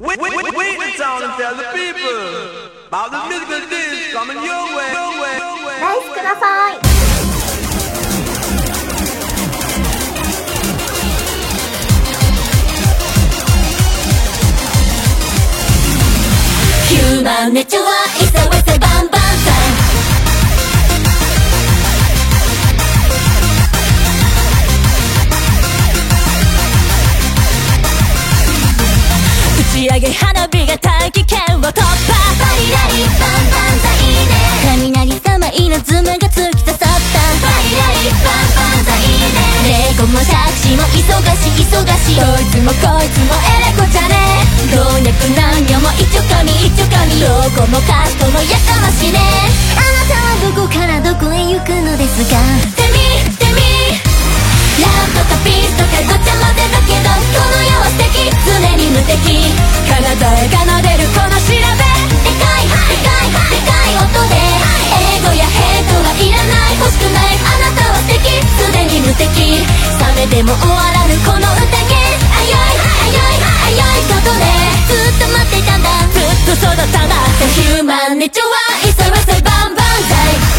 Wait, wait, wait, wait in town and tell the people about the musical things coming your way. Your way, your way. Human nature is a waste ち上げ花火が大気圏を突破バリラリバンバンザいいね雷様稲妻が突き刺さったバリラリバンバンザいいねレゴもタクシーも忙しい忙しいどいつもこいつもエレコじゃね老若男女も一丁神一丁神どこもかしこもやかましねあなたはどこからどこへ行くのですかてみてとかピースとかごちゃ混ぜだけどこの世は素敵常に無敵体へ奏でるこの調べでかいでかいでかい音で英語やヘイトはいらない欲しくないあなたは素敵常に無敵冷めても終わらぬこの宴あよいあよいあよいことでずっと待っていたんだずっとそうだったんだヒューマンネチョはいそわせバンバンザ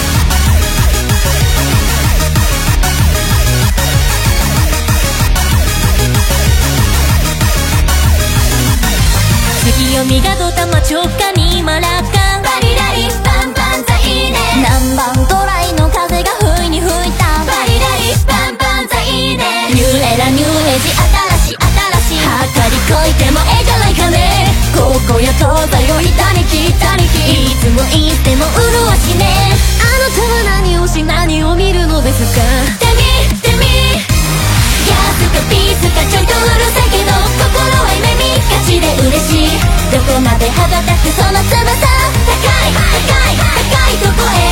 月読みがドタマ直下にマラカンバリラリバンバンザいいね。南蛮ドライの風が不意に吹いた。バリラリバンバンザいいね。ニューエラニューエジ新しい新しい。はかりこいてもええじゃないかね。ここや東西を左に北にいつもいつでも潤しね。あなたは何をし何を見るのですか。てみて。みギャスかピースかちょいとうるさいけど心は夢見がちで嬉しいどこまで羽ばたくその翼高い高い高いとこへ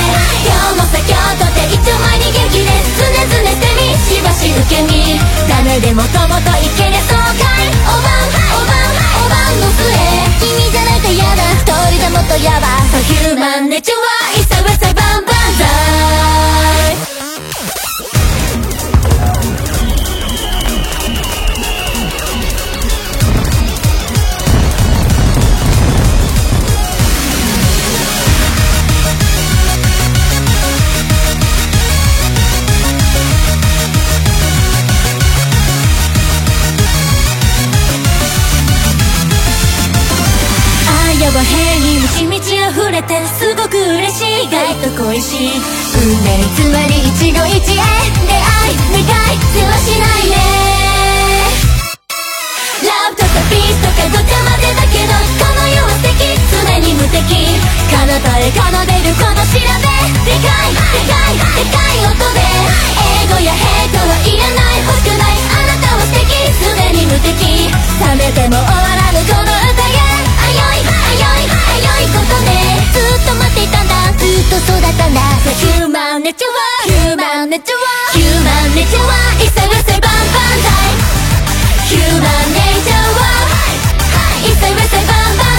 今日もさ京都で一丁前に元気です常々捨てみしばし受け身ダメでもともといけりゃそうかいおばんおばんおばんの末君じゃなきゃやだ一人でもっとやばそうヒューマンネチュはいさわさバンバンザイち溢れてすごく嬉しい意外と恋しい運命つまり一期一会出会い願い世話しないね。ラブとかピースとかごちゃ混ぜだけどこの世は素敵。常に無敵。彼方へ奏でるこの調べ。でかいでかいでかい音で。英語やヘイトはいらない欲しくない。あなたは素敵。常に無敵。冷めても終わらぬこの歌。とそうだったんだヒューマンネチュはヒューマンネチュはヒューマンネチュはいせわせバンバンザイヒューマンネチャーはいせわせバンバン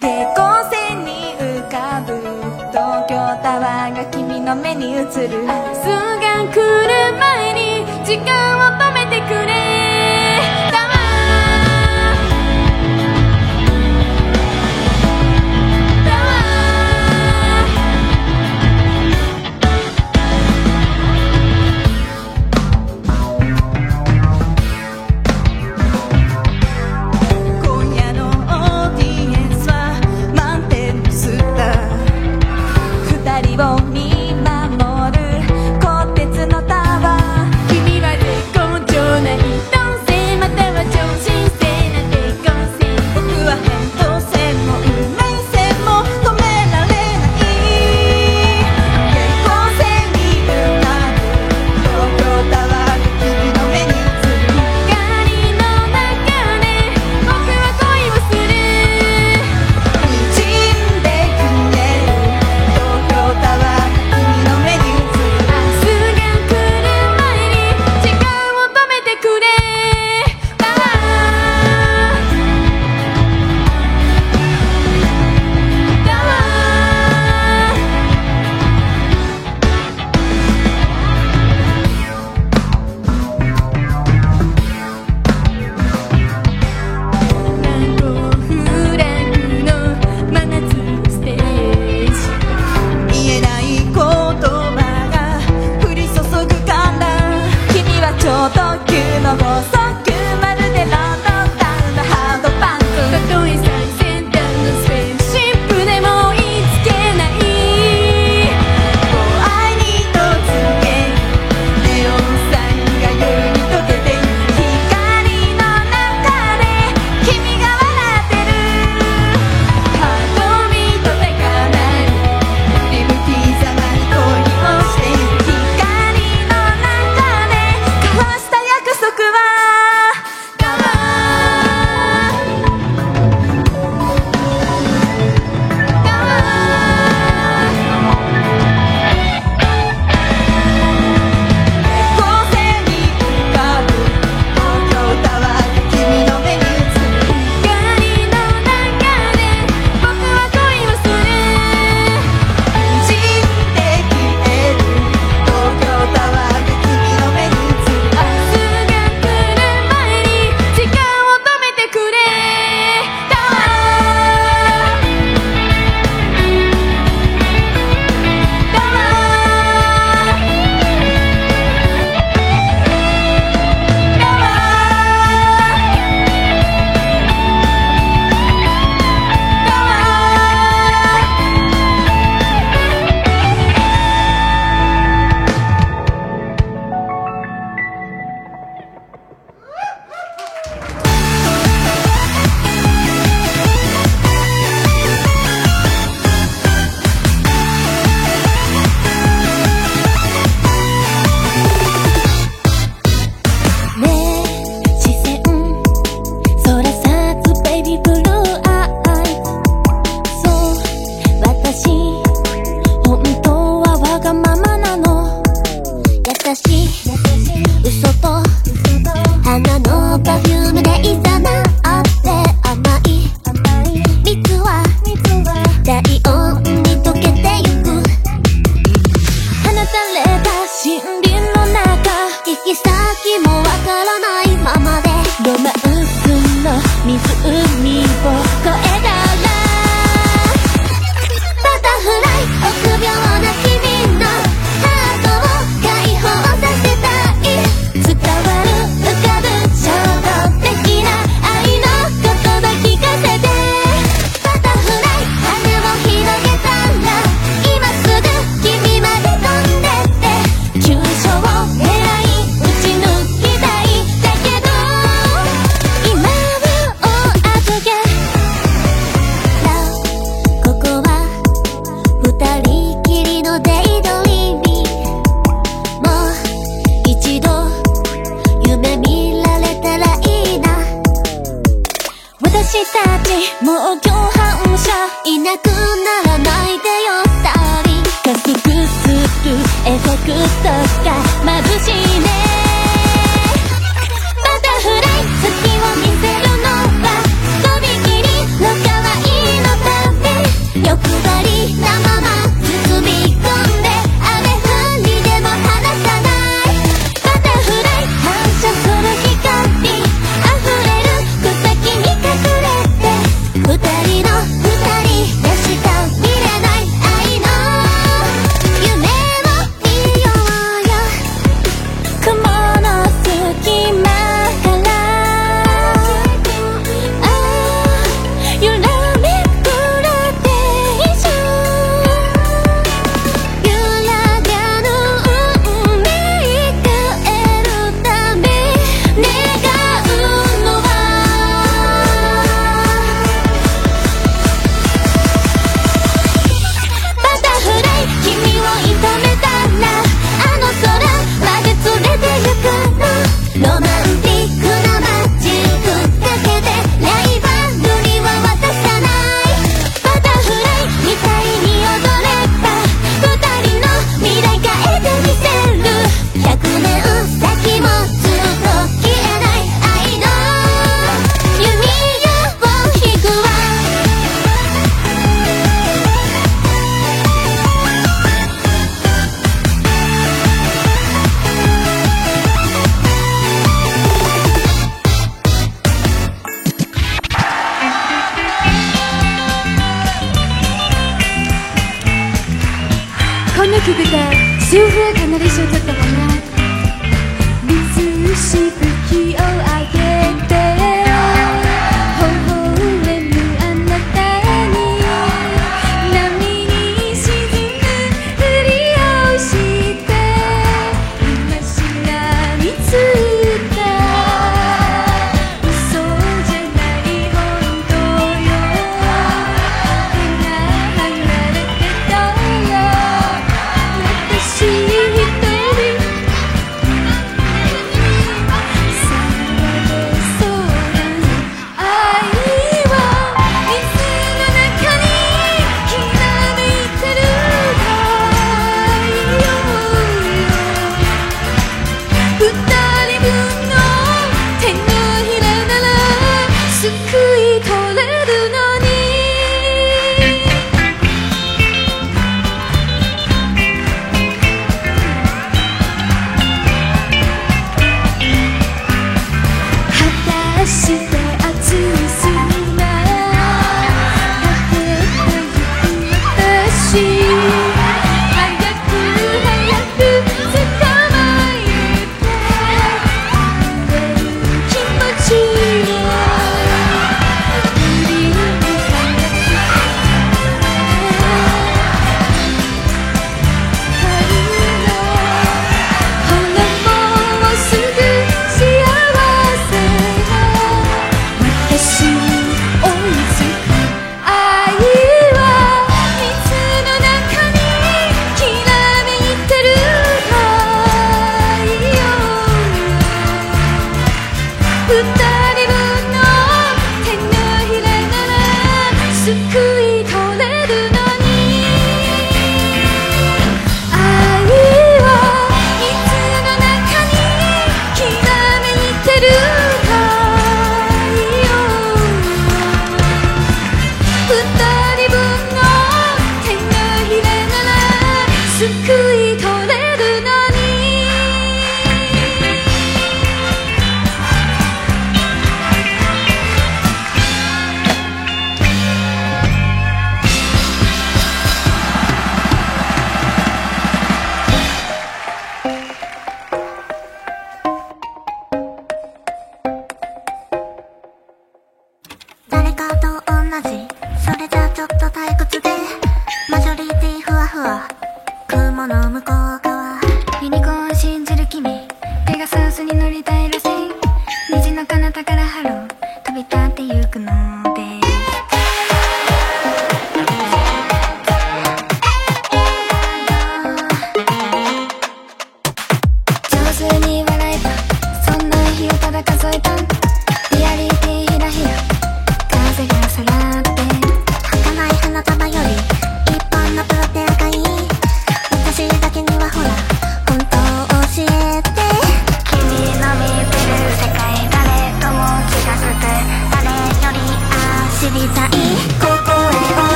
下光線に浮かぶ東京タワーが君の目に映る。明日が来る前に時間を止めてくれ。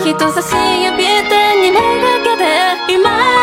人差し指点に目がけて今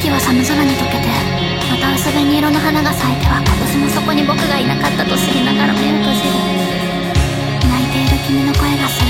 雪は寒空に溶けてまた薄紅色の花が咲いては今年もそこに僕がいなかったと知りながら目を閉じる泣いている君の声がする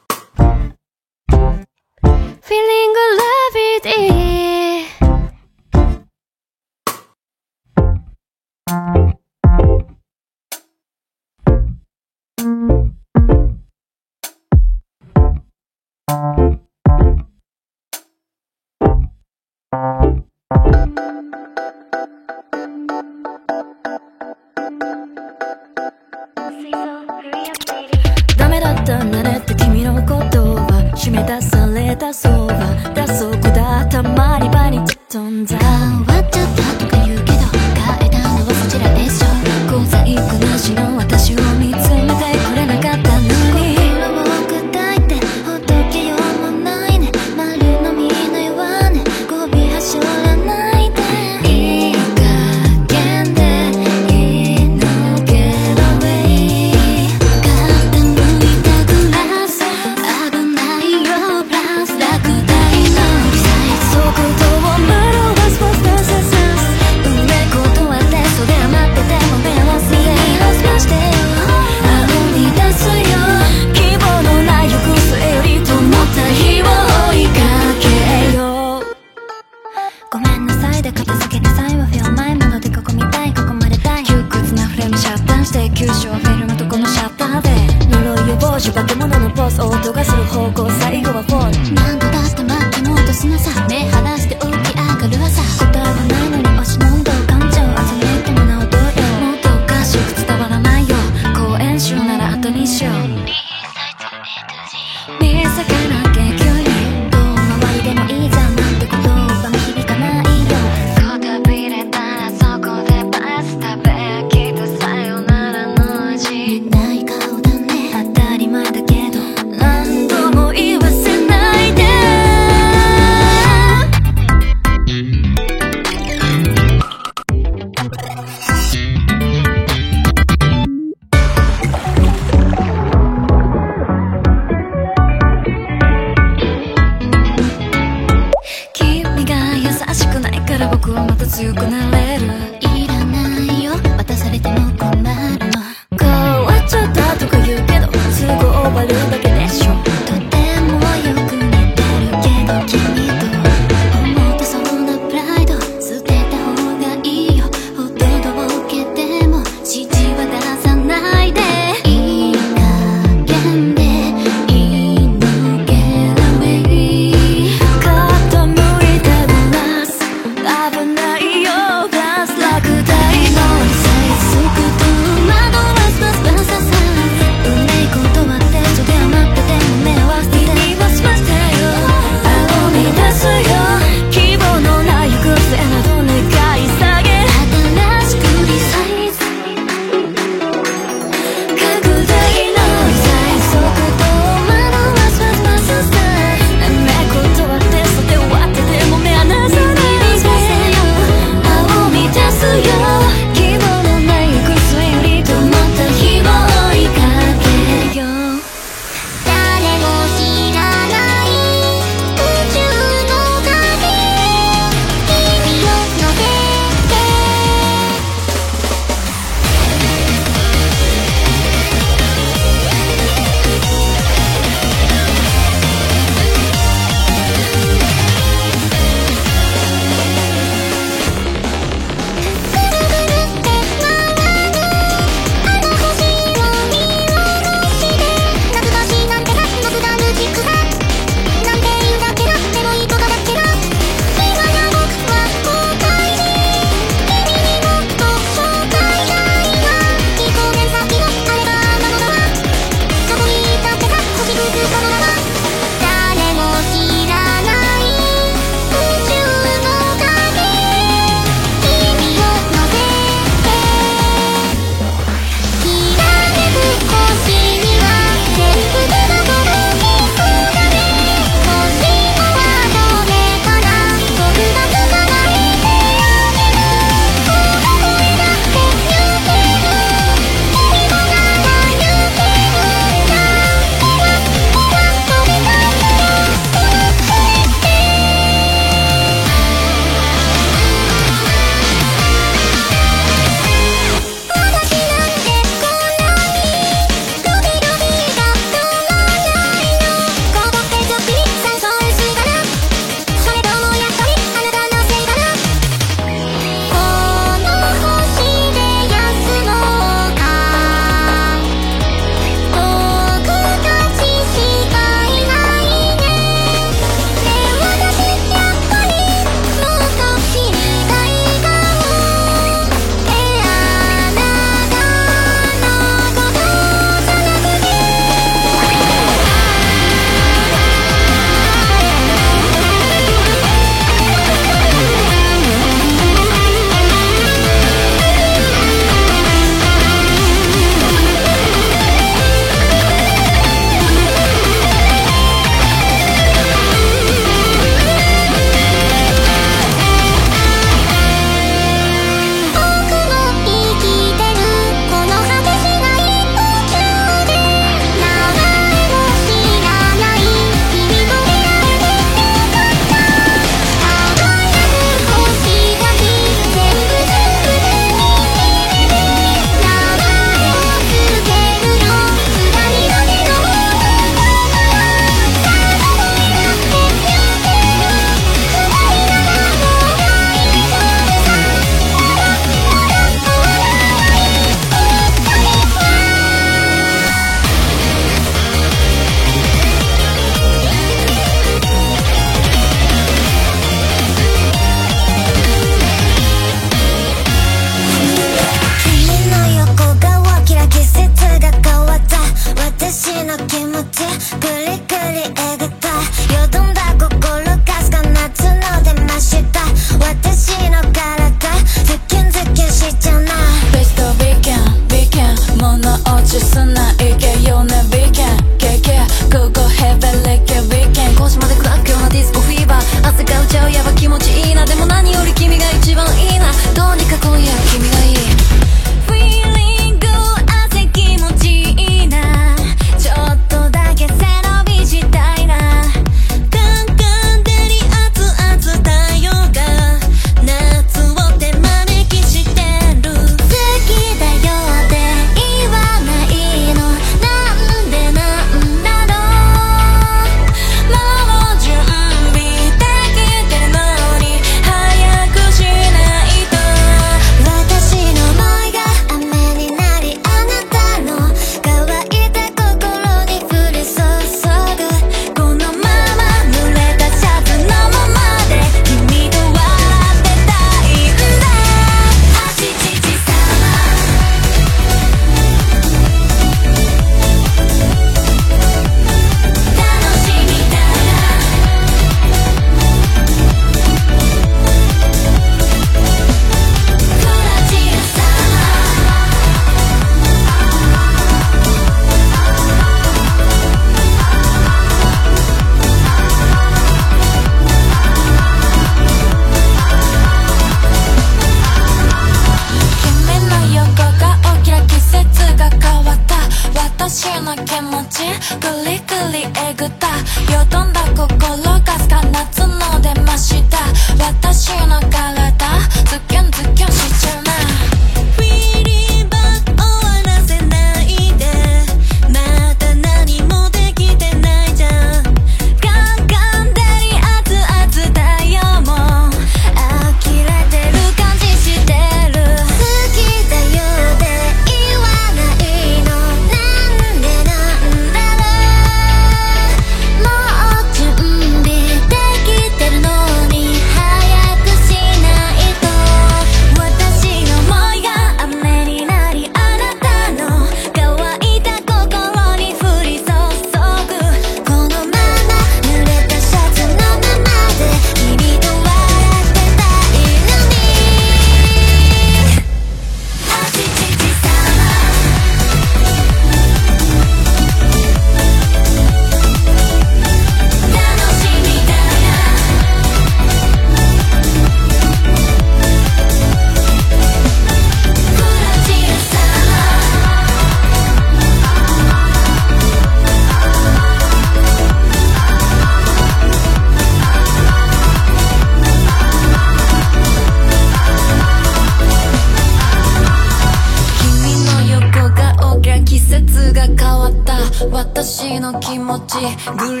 の気持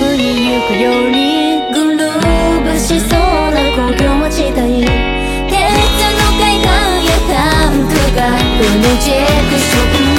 ラにくように。グルーブしそうな故郷も地帯鉄の階段やタンクがうねじェッ